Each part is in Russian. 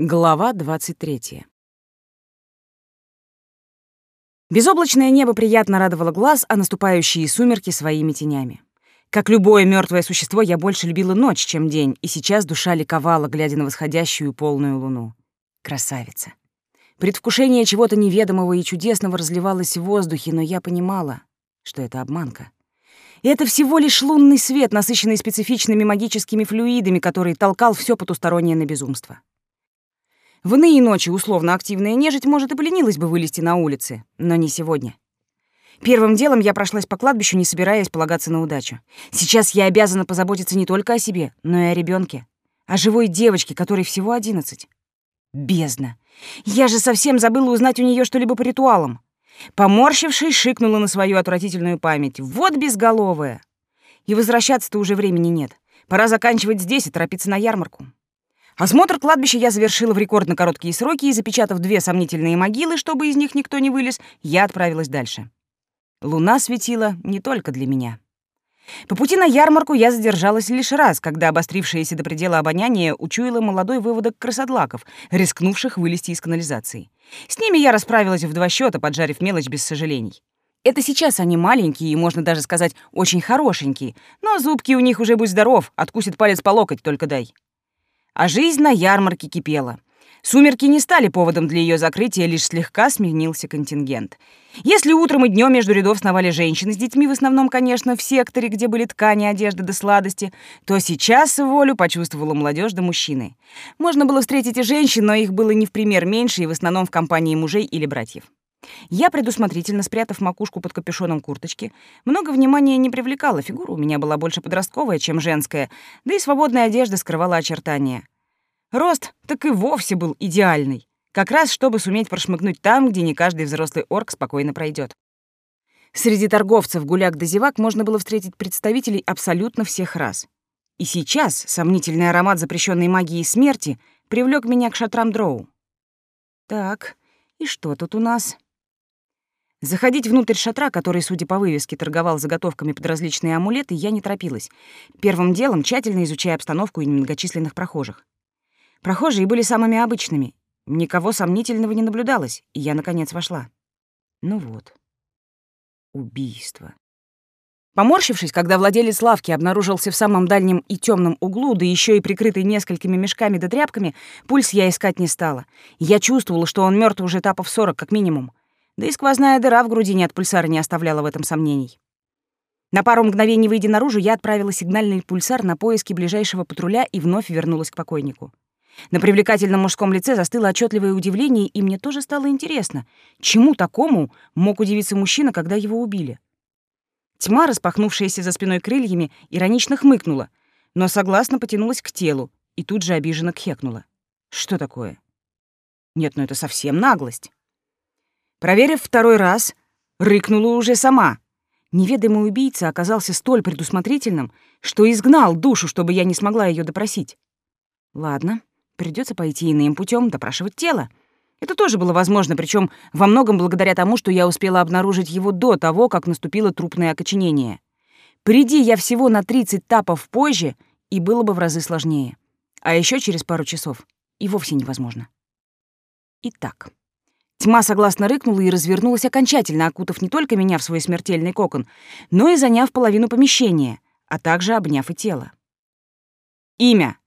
Глава 23. Безоблачное небо приятно радовало глаз, а наступающие сумерки своими тенями. Как любое мертвое существо, я больше любила ночь, чем день, и сейчас душа ликовала, глядя на восходящую полную луну. Красавица. Предвкушение чего-то неведомого и чудесного разливалось в воздухе, но я понимала, что это обманка. И это всего лишь лунный свет, насыщенный специфичными магическими флюидами, который толкал все потустороннее на безумство. В иные ночи условно активная нежить, может, и поленилась бы вылезти на улицы, но не сегодня. Первым делом я прошлась по кладбищу, не собираясь полагаться на удачу. Сейчас я обязана позаботиться не только о себе, но и о ребенке, о живой девочке, которой всего одиннадцать. Бездна. Я же совсем забыла узнать у нее что-либо по ритуалам. Поморщившись, шикнула на свою отвратительную память. Вот безголовая. И возвращаться-то уже времени нет. Пора заканчивать здесь и торопиться на ярмарку. Осмотр кладбища я завершила в рекордно короткие сроки и, запечатав две сомнительные могилы, чтобы из них никто не вылез, я отправилась дальше. Луна светила не только для меня. По пути на ярмарку я задержалась лишь раз, когда обострившееся до предела обоняние учуяло молодой выводок красодлаков, рискнувших вылезти из канализации. С ними я расправилась в два счета, поджарив мелочь без сожалений. Это сейчас они маленькие и, можно даже сказать, очень хорошенькие, но зубки у них уже будь здоров, откусит палец по локоть, только дай а жизнь на ярмарке кипела. Сумерки не стали поводом для ее закрытия, лишь слегка сменился контингент. Если утром и днем между рядов сновали женщины с детьми, в основном, конечно, в секторе, где были ткани, одежда да сладости, то сейчас волю почувствовала молодежь да мужчины. Можно было встретить и женщин, но их было не в пример меньше и в основном в компании мужей или братьев. Я, предусмотрительно спрятав макушку под капюшоном курточки, много внимания не привлекала, фигура у меня была больше подростковая, чем женская, да и свободная одежда скрывала очертания. Рост так и вовсе был идеальный, как раз чтобы суметь прошмыгнуть там, где не каждый взрослый орк спокойно пройдет. Среди торговцев, гуляк да зевак можно было встретить представителей абсолютно всех рас. И сейчас сомнительный аромат запрещенной магии смерти привлек меня к шатрам дроу. Так, и что тут у нас? Заходить внутрь шатра, который, судя по вывеске, торговал заготовками под различные амулеты, я не торопилась. Первым делом тщательно изучая обстановку и немногочисленных прохожих. Прохожие были самыми обычными. Никого сомнительного не наблюдалось, и я, наконец, вошла. Ну вот. Убийство. Поморщившись, когда владелец лавки обнаружился в самом дальнем и темном углу, да еще и прикрытый несколькими мешками да тряпками, пульс я искать не стала. Я чувствовала, что он мертв уже этапов сорок как минимум. Да и сквозная дыра в грудине от пульсара не оставляла в этом сомнений. На пару мгновений выйдя наружу, я отправила сигнальный пульсар на поиски ближайшего патруля и вновь вернулась к покойнику. На привлекательном мужском лице застыло отчетливое удивление, и мне тоже стало интересно, чему такому мог удивиться мужчина, когда его убили. Тьма, распахнувшаяся за спиной крыльями, иронично хмыкнула, но согласно потянулась к телу и тут же обиженно кхекнула. Что такое? Нет, ну это совсем наглость. Проверив второй раз, рыкнула уже сама. Неведомый убийца оказался столь предусмотрительным, что изгнал душу, чтобы я не смогла ее допросить. Ладно, придется пойти иным путем допрашивать тело. Это тоже было возможно, причем во многом благодаря тому, что я успела обнаружить его до того, как наступило трупное окоченение. Приди я всего на 30 тапов позже, и было бы в разы сложнее. А еще через пару часов и вовсе невозможно. Итак, Тьма согласно рыкнула и развернулась окончательно, окутав не только меня в свой смертельный кокон, но и заняв половину помещения, а также обняв и тело. Имя.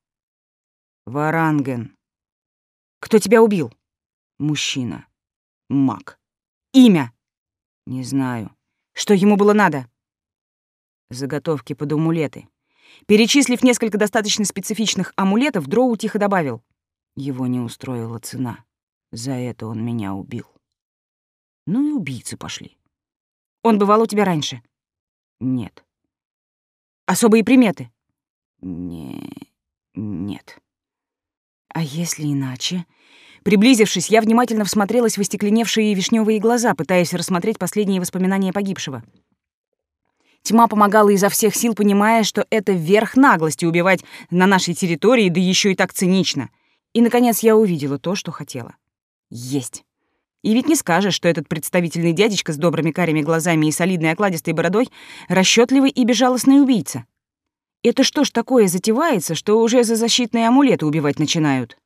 Варанген. Кто тебя убил? Мужчина. Маг. Имя. Не знаю. Что ему было надо? Заготовки под амулеты. Перечислив несколько достаточно специфичных амулетов, Дроу тихо добавил. Его не устроила цена. За это он меня убил. Ну и убийцы пошли. Он бывал у тебя раньше? Нет. Особые приметы? Не... нет. А если иначе? Приблизившись, я внимательно всмотрелась в остекленевшие вишневые глаза, пытаясь рассмотреть последние воспоминания погибшего. Тьма помогала изо всех сил, понимая, что это верх наглости убивать на нашей территории, да еще и так цинично. И, наконец, я увидела то, что хотела. Есть. И ведь не скажешь, что этот представительный дядечка с добрыми карими глазами и солидной окладистой бородой расчетливый и безжалостный убийца. Это что ж такое затевается, что уже за защитные амулеты убивать начинают?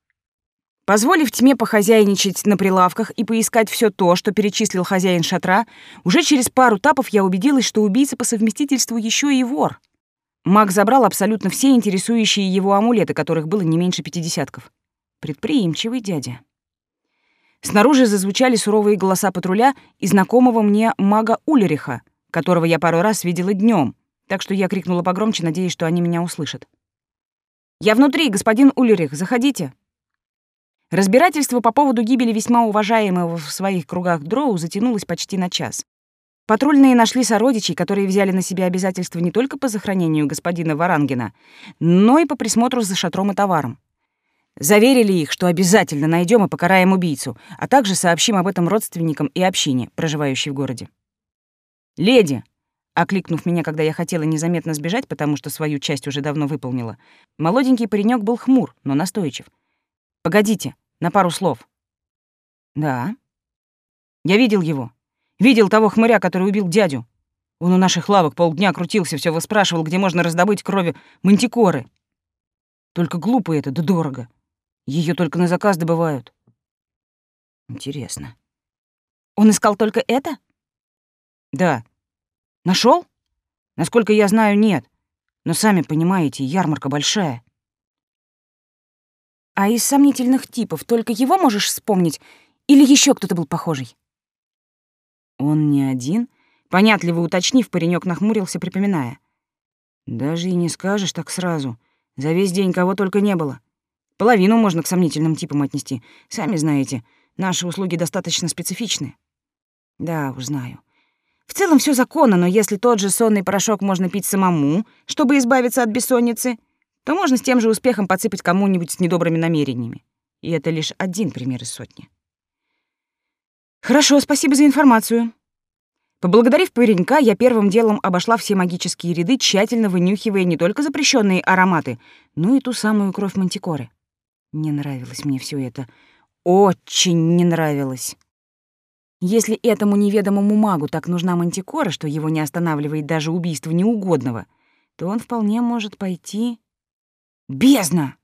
Позволив тьме похозяйничать на прилавках и поискать все то, что перечислил хозяин шатра, уже через пару тапов я убедилась, что убийца по совместительству еще и вор. Маг забрал абсолютно все интересующие его амулеты, которых было не меньше пятидесятков. Предприимчивый дядя. Снаружи зазвучали суровые голоса патруля и знакомого мне мага Ульриха, которого я пару раз видела днем, так что я крикнула погромче, надеясь, что они меня услышат. «Я внутри, господин Ульрих, заходите!» Разбирательство по поводу гибели весьма уважаемого в своих кругах Дроу затянулось почти на час. Патрульные нашли сородичей, которые взяли на себя обязательства не только по сохранению господина Варангина, но и по присмотру за шатром и товаром. Заверили их, что обязательно найдем и покараем убийцу, а также сообщим об этом родственникам и общине, проживающей в городе. «Леди!» — окликнув меня, когда я хотела незаметно сбежать, потому что свою часть уже давно выполнила, молоденький паренек был хмур, но настойчив. Погодите, на пару слов. Да. Я видел его. Видел того хмыря, который убил дядю. Он у наших лавок полдня крутился, все выспрашивал, где можно раздобыть крови мантикоры. Только глупо это, да дорого. Ее только на заказ добывают. Интересно. Он искал только это? Да. Нашел? Насколько я знаю, нет. Но сами понимаете, ярмарка большая. А из сомнительных типов только его можешь вспомнить? Или еще кто-то был похожий? Он не один? Понятливо уточнив, паренек нахмурился, припоминая. Даже и не скажешь так сразу. За весь день кого только не было. Половину можно к сомнительным типам отнести. Сами знаете, наши услуги достаточно специфичны. Да, уж знаю. В целом все законно, но если тот же сонный порошок можно пить самому, чтобы избавиться от бессонницы, то можно с тем же успехом подсыпать кому-нибудь с недобрыми намерениями. И это лишь один пример из сотни. Хорошо, спасибо за информацию. Поблагодарив паренька, я первым делом обошла все магические ряды, тщательно вынюхивая не только запрещенные ароматы, но и ту самую кровь мантикоры. Не нравилось мне все это. Очень не нравилось. Если этому неведомому магу так нужна мантикора, что его не останавливает даже убийство неугодного, то он вполне может пойти Бездна!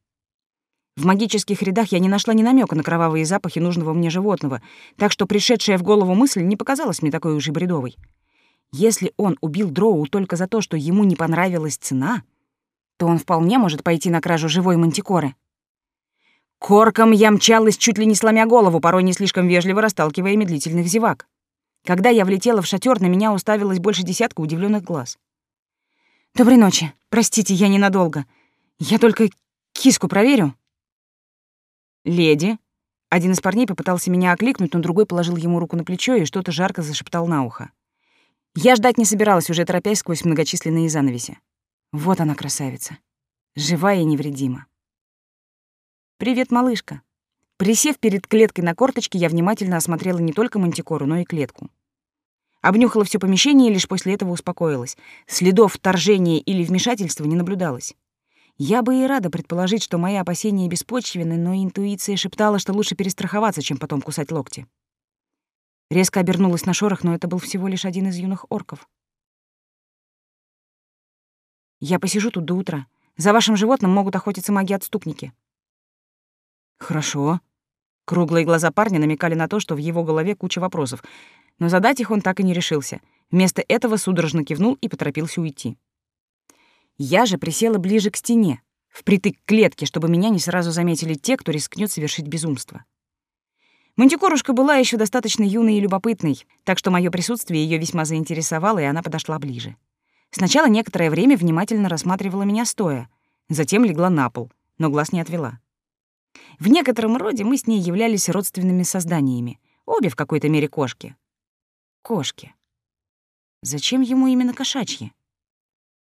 В магических рядах я не нашла ни намека на кровавые запахи нужного мне животного, так что пришедшая в голову мысль не показалась мне такой уж и бредовой. Если он убил Дроу только за то, что ему не понравилась цена, то он вполне может пойти на кражу живой мантикоры. Корком я мчалась, чуть ли не сломя голову, порой не слишком вежливо расталкивая медлительных зевак. Когда я влетела в шатер, на меня уставилось больше десятка удивленных глаз. «Доброй ночи. Простите, я ненадолго. Я только киску проверю. Леди. Один из парней попытался меня окликнуть, но другой положил ему руку на плечо и что-то жарко зашептал на ухо. Я ждать не собиралась, уже торопясь сквозь многочисленные занавеси. Вот она, красавица. Живая и невредима. «Привет, малышка». Присев перед клеткой на корточке, я внимательно осмотрела не только мантикору, но и клетку. Обнюхала все помещение и лишь после этого успокоилась. Следов вторжения или вмешательства не наблюдалось. Я бы и рада предположить, что мои опасения беспочвены, но интуиция шептала, что лучше перестраховаться, чем потом кусать локти. Резко обернулась на шорох, но это был всего лишь один из юных орков. «Я посижу тут до утра. За вашим животным могут охотиться маги-отступники». «Хорошо». Круглые глаза парня намекали на то, что в его голове куча вопросов, но задать их он так и не решился. Вместо этого судорожно кивнул и поторопился уйти. Я же присела ближе к стене, впритык к клетке, чтобы меня не сразу заметили те, кто рискнет совершить безумство. Мантикорушка была еще достаточно юной и любопытной, так что мое присутствие ее весьма заинтересовало, и она подошла ближе. Сначала некоторое время внимательно рассматривала меня стоя, затем легла на пол, но глаз не отвела. В некотором роде мы с ней являлись родственными созданиями, обе в какой-то мере кошки. Кошки. Зачем ему именно кошачьи?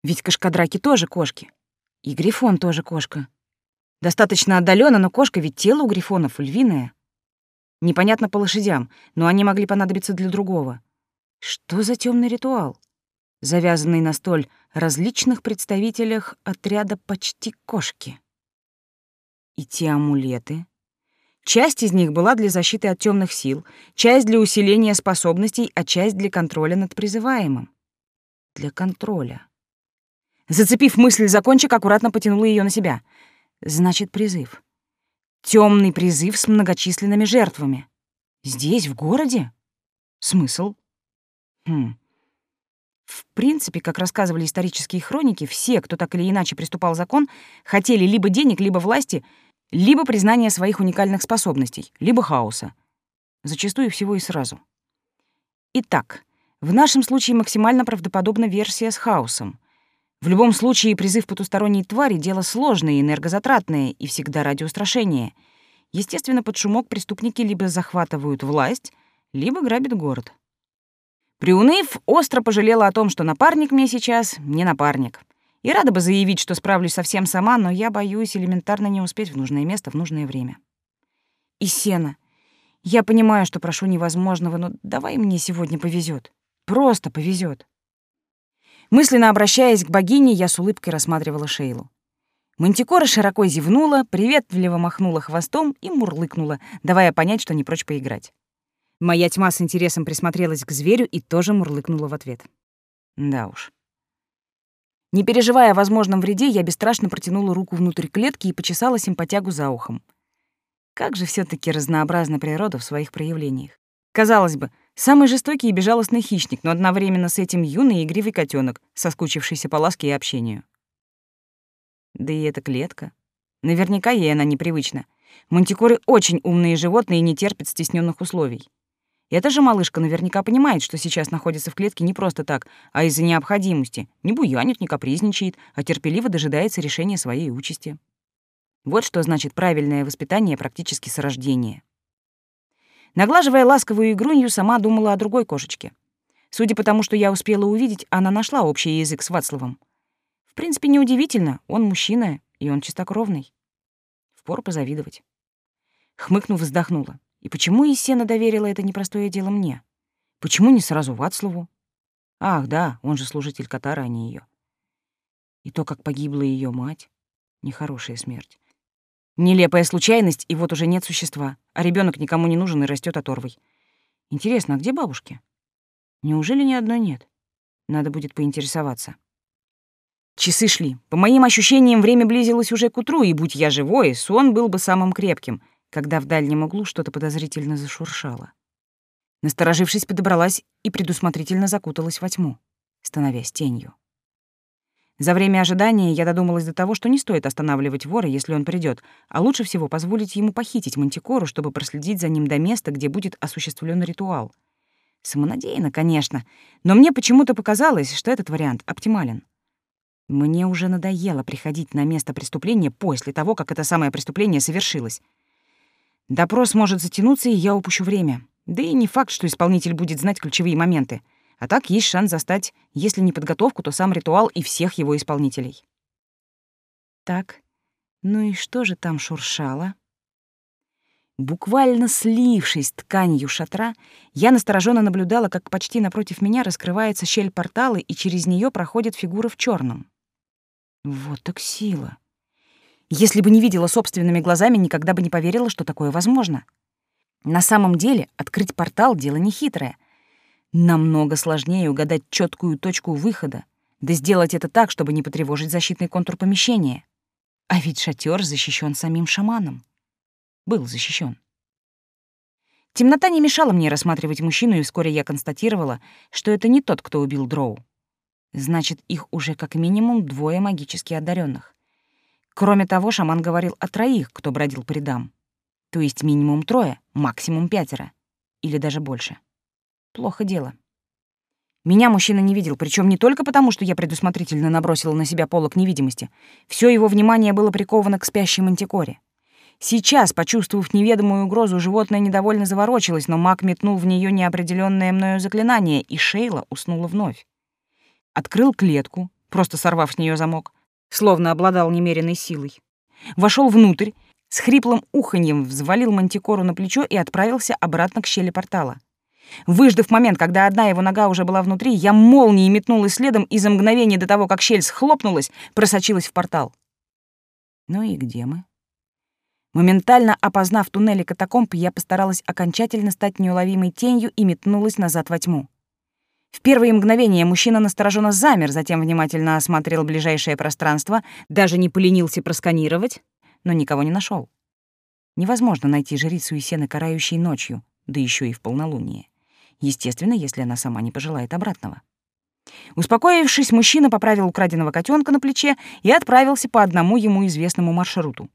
Ведь кошкодраки тоже кошки. И грифон тоже кошка. Достаточно отдаленно, но кошка ведь тело у грифонов львиное. Непонятно по лошадям, но они могли понадобиться для другого. Что за темный ритуал, завязанный на столь различных представителях отряда почти кошки? И те амулеты. Часть из них была для защиты от темных сил, часть для усиления способностей, а часть для контроля над призываемым. Для контроля. Зацепив мысль за кончик, аккуратно потянула ее на себя. Значит, призыв. Темный призыв с многочисленными жертвами. Здесь, в городе? Смысл? Хм. В принципе, как рассказывали исторические хроники, все, кто так или иначе приступал закон, хотели либо денег, либо власти, либо признания своих уникальных способностей, либо хаоса. Зачастую всего и сразу. Итак, в нашем случае максимально правдоподобна версия с хаосом. В любом случае, призыв потусторонней твари — дело сложное энергозатратное, и всегда ради устрашения. Естественно, под шумок преступники либо захватывают власть, либо грабят город. Приуныв, остро пожалела о том, что напарник мне сейчас не напарник. И рада бы заявить, что справлюсь совсем сама, но я боюсь элементарно не успеть в нужное место в нужное время. И сена. Я понимаю, что прошу невозможного, но давай мне сегодня повезет. Просто повезет. Мысленно обращаясь к богине, я с улыбкой рассматривала Шейлу. Мантикора широко зевнула, приветливо махнула хвостом и мурлыкнула, давая понять, что не прочь поиграть. Моя тьма с интересом присмотрелась к зверю и тоже мурлыкнула в ответ. Да уж. Не переживая о возможном вреде, я бесстрашно протянула руку внутрь клетки и почесала симпатягу за ухом. Как же все таки разнообразна природа в своих проявлениях. Казалось бы, самый жестокий и безжалостный хищник, но одновременно с этим юный и игривый котенок, соскучившийся по ласке и общению. Да и эта клетка. Наверняка ей она непривычна. Мантикоры очень умные животные и не терпят стесненных условий. Эта же малышка наверняка понимает, что сейчас находится в клетке не просто так, а из-за необходимости. Не буянит, не капризничает, а терпеливо дожидается решения своей участи. Вот что значит правильное воспитание практически с рождения. Наглаживая ласковую игрунью, сама думала о другой кошечке. Судя по тому, что я успела увидеть, она нашла общий язык с Вацлавом. В принципе, неудивительно, он мужчина, и он чистокровный. Впору позавидовать. Хмыкнув, вздохнула. И почему Есена доверила это непростое дело мне? Почему не сразу Вацлаву? Ах, да, он же служитель Катара, а не ее. И то, как погибла ее мать, нехорошая смерть. Нелепая случайность, и вот уже нет существа, а ребенок никому не нужен и растет оторвой. Интересно, а где бабушки? Неужели ни одной нет? Надо будет поинтересоваться. Часы шли. По моим ощущениям, время близилось уже к утру, и будь я живой, сон был бы самым крепким — когда в дальнем углу что-то подозрительно зашуршало. Насторожившись, подобралась и предусмотрительно закуталась во тьму, становясь тенью. За время ожидания я додумалась до того, что не стоит останавливать вора, если он придет, а лучше всего позволить ему похитить мантикору, чтобы проследить за ним до места, где будет осуществлен ритуал. Самонадеянно, конечно, но мне почему-то показалось, что этот вариант оптимален. Мне уже надоело приходить на место преступления после того, как это самое преступление совершилось. Допрос может затянуться, и я упущу время. Да и не факт, что исполнитель будет знать ключевые моменты. А так есть шанс застать, если не подготовку, то сам ритуал и всех его исполнителей. Так, ну и что же там шуршало? Буквально слившись тканью шатра, я настороженно наблюдала, как почти напротив меня раскрывается щель портала, и через нее проходит фигура в черном. Вот так сила. Если бы не видела собственными глазами, никогда бы не поверила, что такое возможно. На самом деле, открыть портал — дело нехитрое. Намного сложнее угадать четкую точку выхода, да сделать это так, чтобы не потревожить защитный контур помещения. А ведь шатер защищен самим шаманом. Был защищен. Темнота не мешала мне рассматривать мужчину, и вскоре я констатировала, что это не тот, кто убил Дроу. Значит, их уже как минимум двое магически одаренных. Кроме того, шаман говорил о троих, кто бродил по рядам. То есть минимум трое, максимум пятеро. Или даже больше. Плохо дело. Меня мужчина не видел, причем не только потому, что я предусмотрительно набросила на себя полок невидимости. Все его внимание было приковано к спящей мантикоре. Сейчас, почувствовав неведомую угрозу, животное недовольно заворочилось, но маг метнул в нее неопределенное мною заклинание, и Шейла уснула вновь. Открыл клетку, просто сорвав с нее замок, словно обладал немеренной силой. Вошел внутрь, с хриплым уханьем взвалил мантикору на плечо и отправился обратно к щели портала. Выждав момент, когда одна его нога уже была внутри, я молнией метнулась следом и за мгновение до того, как щель схлопнулась, просочилась в портал. Ну и где мы? Моментально опознав туннели катакомб, я постаралась окончательно стать неуловимой тенью и метнулась назад во тьму. В первые мгновения мужчина настороженно замер, затем внимательно осмотрел ближайшее пространство, даже не поленился просканировать, но никого не нашел. Невозможно найти жрицу и сено, карающей ночью, да еще и в полнолуние. Естественно, если она сама не пожелает обратного. Успокоившись, мужчина поправил украденного котенка на плече и отправился по одному ему известному маршруту.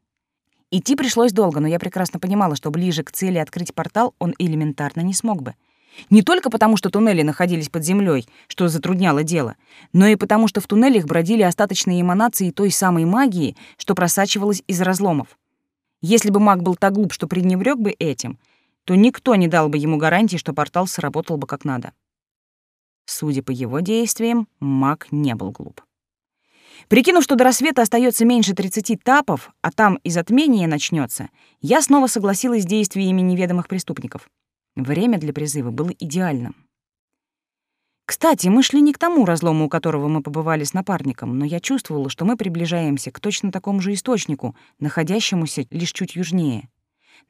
Идти пришлось долго, но я прекрасно понимала, что ближе к цели открыть портал он элементарно не смог бы. Не только потому, что туннели находились под землей, что затрудняло дело, но и потому, что в туннелях бродили остаточные эманации той самой магии, что просачивалась из разломов. Если бы маг был так глуп, что пренебрег бы этим, то никто не дал бы ему гарантии, что портал сработал бы как надо. Судя по его действиям, маг не был глуп. Прикинув, что до рассвета остается меньше 30 тапов, а там и затмение начнется, я снова согласилась с действиями неведомых преступников. Время для призыва было идеальным. Кстати, мы шли не к тому разлому, у которого мы побывали с напарником, но я чувствовала, что мы приближаемся к точно такому же источнику, находящемуся лишь чуть южнее.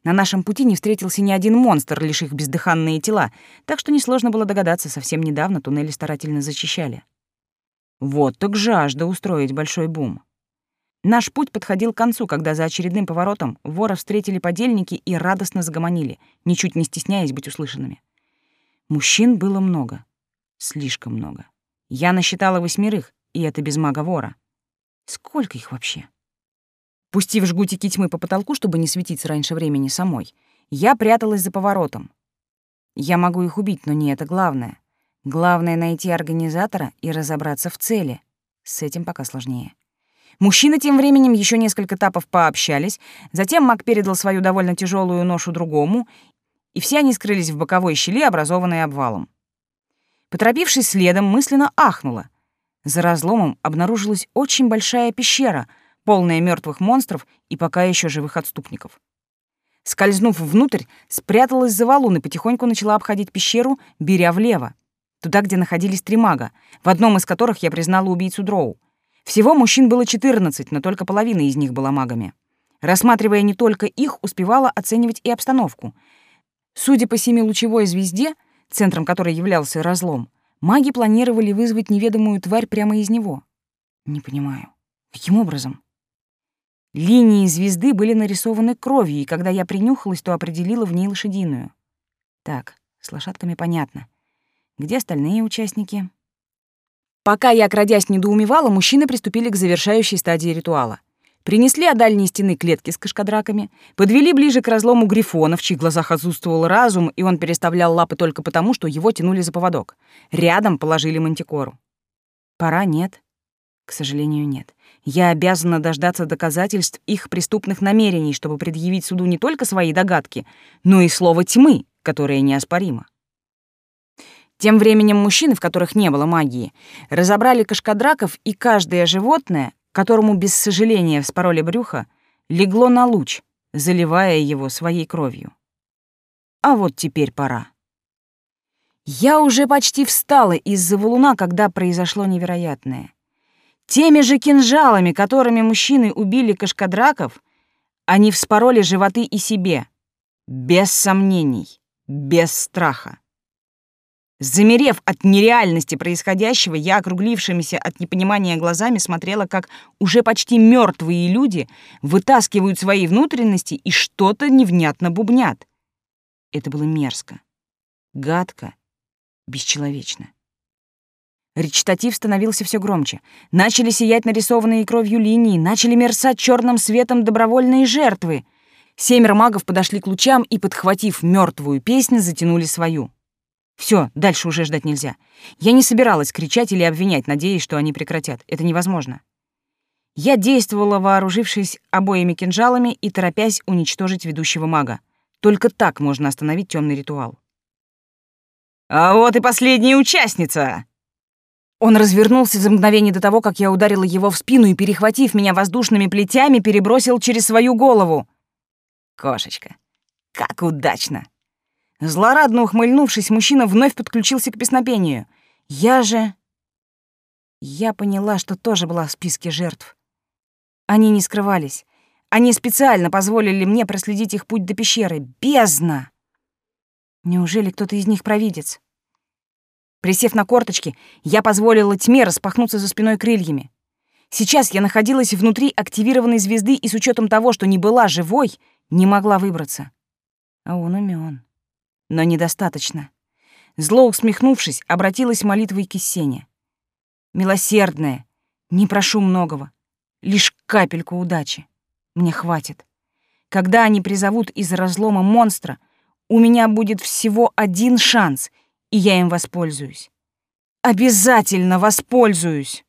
На нашем пути не встретился ни один монстр, лишь их бездыханные тела, так что несложно было догадаться, совсем недавно туннели старательно зачищали. Вот так жажда устроить большой бум. Наш путь подходил к концу, когда за очередным поворотом вора встретили подельники и радостно загомонили, ничуть не стесняясь быть услышанными. Мужчин было много. Слишком много. Я насчитала восьмерых, и это без мага-вора. Сколько их вообще? Пустив жгутики тьмы по потолку, чтобы не светиться раньше времени самой, я пряталась за поворотом. Я могу их убить, но не это главное. Главное — найти организатора и разобраться в цели. С этим пока сложнее. Мужчины тем временем еще несколько этапов пообщались, затем маг передал свою довольно тяжелую ношу другому, и все они скрылись в боковой щели, образованной обвалом. Поторопившись следом, мысленно ахнула. За разломом обнаружилась очень большая пещера — полная мертвых монстров и пока еще живых отступников. Скользнув внутрь, спряталась за валун и потихоньку начала обходить пещеру, беря влево, туда, где находились три мага, в одном из которых я признала убийцу Дроу. Всего мужчин было 14, но только половина из них была магами. Рассматривая не только их, успевала оценивать и обстановку. Судя по семилучевой звезде, центром которой являлся разлом, маги планировали вызвать неведомую тварь прямо из него. Не понимаю, каким образом? Линии звезды были нарисованы кровью, и когда я принюхалась, то определила в ней лошадиную. Так, с лошадками понятно. Где остальные участники? Пока я, крадясь, недоумевала, мужчины приступили к завершающей стадии ритуала. Принесли от дальней стены клетки с кашкадраками, подвели ближе к разлому грифона, в чьих глазах отсутствовал разум, и он переставлял лапы только потому, что его тянули за поводок. Рядом положили мантикору. Пора нет. К сожалению, нет. Я обязана дождаться доказательств их преступных намерений, чтобы предъявить суду не только свои догадки, но и слово тьмы, которое неоспоримо. Тем временем мужчины, в которых не было магии, разобрали кашкадраков, и каждое животное, которому без сожаления вспороли брюхо, легло на луч, заливая его своей кровью. А вот теперь пора. Я уже почти встала из-за валуна, когда произошло невероятное. Теми же кинжалами, которыми мужчины убили кашкадраков, они вспороли животы и себе. Без сомнений, без страха. Замерев от нереальности происходящего, я, округлившимися от непонимания глазами, смотрела, как уже почти мертвые люди вытаскивают свои внутренности и что-то невнятно бубнят. Это было мерзко, гадко, бесчеловечно. Речитатив становился все громче. Начали сиять нарисованные кровью линии, начали мерцать черным светом добровольные жертвы. Семеро магов подошли к лучам и, подхватив мертвую песню, затянули свою. Все, дальше уже ждать нельзя. Я не собиралась кричать или обвинять, надеясь, что они прекратят. Это невозможно. Я действовала, вооружившись обоими кинжалами и торопясь уничтожить ведущего мага. Только так можно остановить темный ритуал. «А вот и последняя участница!» Он развернулся за мгновение до того, как я ударила его в спину и, перехватив меня воздушными плетями, перебросил через свою голову. Кошечка, как удачно! Злорадно ухмыльнувшись, мужчина вновь подключился к песнопению. Я же... Я поняла, что тоже была в списке жертв. Они не скрывались. Они специально позволили мне проследить их путь до пещеры. Бездна! Неужели кто-то из них провидец? Присев на корточки, я позволила тьме распахнуться за спиной крыльями. Сейчас я находилась внутри активированной звезды и с учетом того, что не была живой, не могла выбраться. А он умен. Но недостаточно. Зло усмехнувшись, обратилась молитвой к Киссене. «Милосердная, не прошу многого, лишь капельку удачи. Мне хватит. Когда они призовут из разлома монстра, у меня будет всего один шанс, и я им воспользуюсь. Обязательно воспользуюсь!»